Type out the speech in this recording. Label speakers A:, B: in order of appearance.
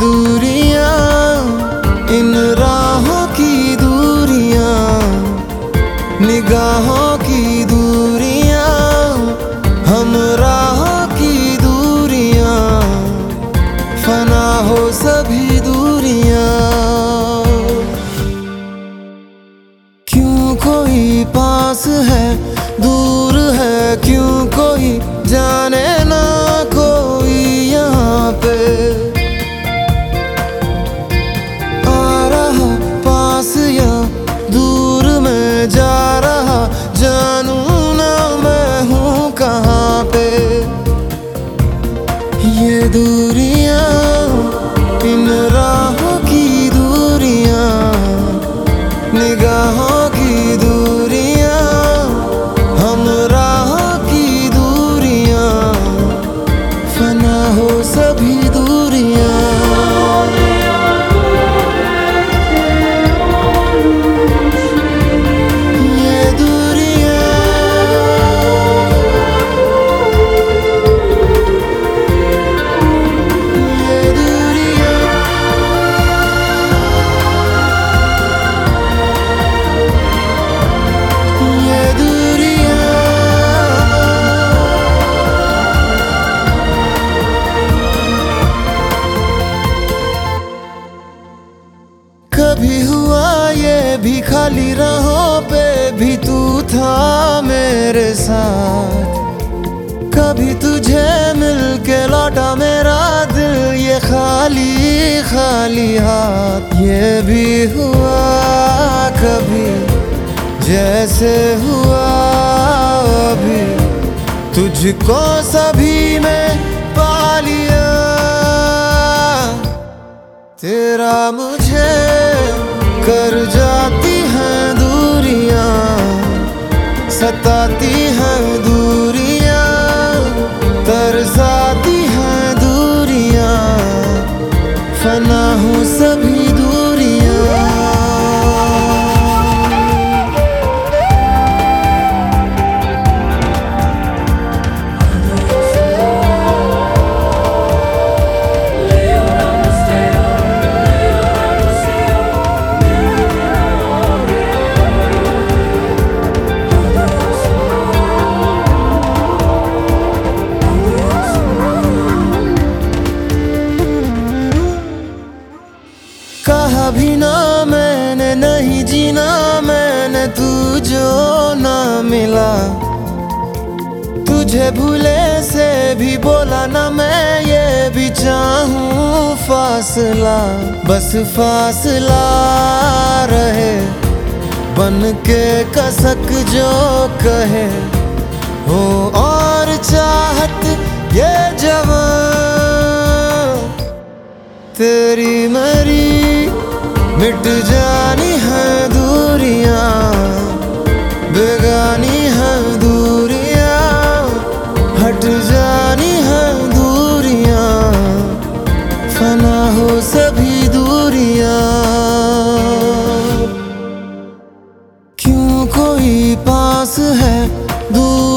A: दूरियाँ इन राहों की दूरियाँ निगाहों की दूरियाँ हम राहों ये कभी हुआ ये भी खाली राहों पे भी तू था मेरे साथ। कभी तुझे मिल के लौटा मेरा दिल ये खाली खाली हाथ। ये भी हुआ कभी, जैसे हुआ अभी। तुझको सभी में पा तेरा मुझे कर जाती है दूरियाँ सताती हैं दूरियाँ तरसाती है दूरियाँ फना भी ना मैंने नहीं जीना, मैंने तू जो ना मिला। तुझे भूले से भी बोला ना मैं, ये भी चाहूँ फासला। बस फासला रहे, बन के कसक जो कहे। हो और चाहत ये जवान, तेरी मरी मिट जानी है दूरियाँ, बेगानी है दूरियाँ, हट जानी है दूरियाँ, फना हो सभी दूरियाँ। क्यों कोई पास है दूर